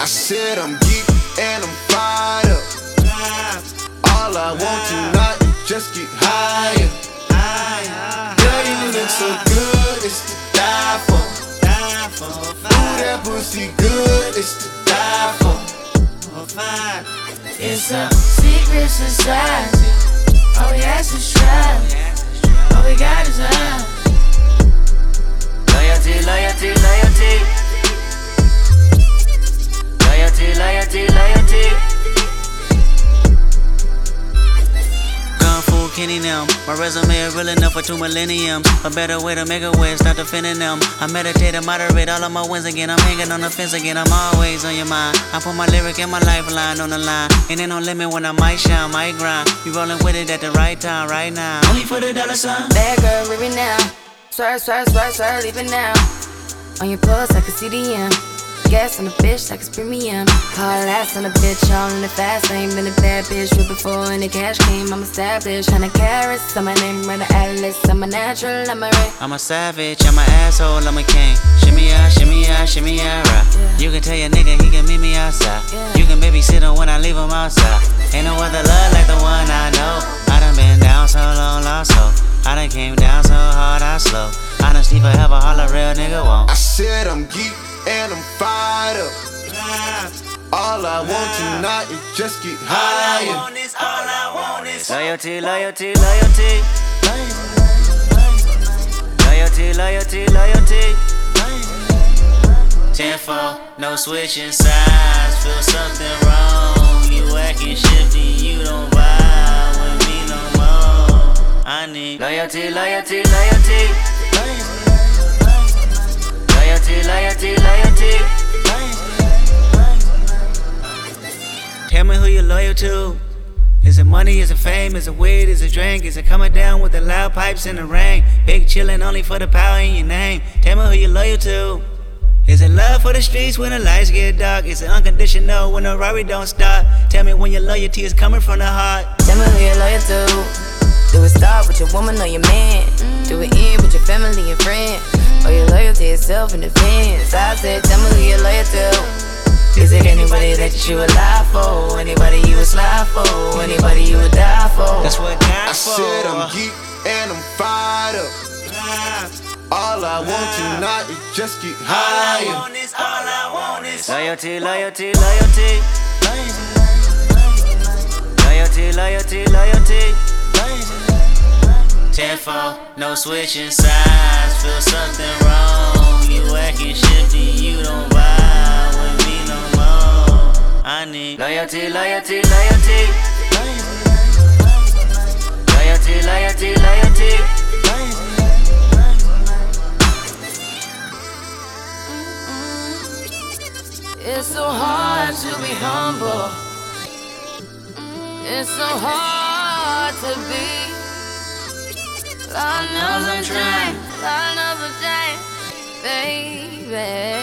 I said I'm geek and I'm fired up. All I want tonight is just get higher. Girl, you look so good, it's to die for. Ooh, that pussy good, it's to die for. It's a secret society. All we ask is try. All we got is love. Kenny them. My resume is real enough for two millenniums. A better way to make a way, stop defending them. I meditate and moderate all of my wins again. I'm hanging on the fence again. I'm always on your mind. I put my lyric and my lifeline on the line. And ain't no limit when I might shine, might grind. You rolling with it at the right time, right now. Only for the dollar sign. Bad girl, leave it now. Swerve, swerve, swerve, swerve, leave it now. On your pulse, I can see the end. Gas on the bitch like it's premium. Hard ass on a bitch, all in the fast lane. Been a bad bitch with before any cash came. I'm established, hundred carats. I'm my name, run the atlas. I'm a natural, I'm a ray. I'm a savage, I'm an asshole, I'm a king. Shimmy out, shimmy out, shimmy out, right. You can tell your nigga he can meet me outside. You can babysit him when I leave him outside. Ain't no other love like the one I know. I done been down so long, lost so. I done came down so hard, I slow. Honesty forever, all a real nigga won't. I said I'm geek and I'm fired up. All I want tonight is just get higher. Loyalty, loyalty, loyalty. Loyalty, loyalty, loyalty. Tenfold, no switching sides. Feel something wrong. You acting shifty, you don't vibe with me no more. I need loyalty, loyalty, loyalty. Loyalty, loyalty, loyalty. Tell me who you're loyal to. Is it money? Is it fame? Is it weed? Is it drink? Is it coming down with the loud pipes in the rain? Big chillin' only for the power in your name. Tell me who you're loyal to. Is it love for the streets when the lights get dark? Is it unconditional when the Rari don't stop? Tell me when your loyalty is coming from the heart. Tell me who you're loyal to. Do it start with your woman or your man? Do it in with your family and friends? Or your loyalty is self in defense? I said, tell me who you're loyal to. Is it anybody that you would lie for? Anybody you would slide for? Anybody you would die for? That's what God I for. said I'm geek and I'm fired up. All I want tonight is just get higher. All I want is Loyalty, loyalty, loyalty. Loyalty, loyalty, loyalty. Tenfold, no switching sides. Feel something wrong. You acting shifty, you don't vibe with me no more. I need loyalty, loyalty, loyalty. Loyalty, loyalty, loyalty. It's so hard to be humble. It's so hard to be. Lord knows I'm trying. Lord knows I'm trying, baby.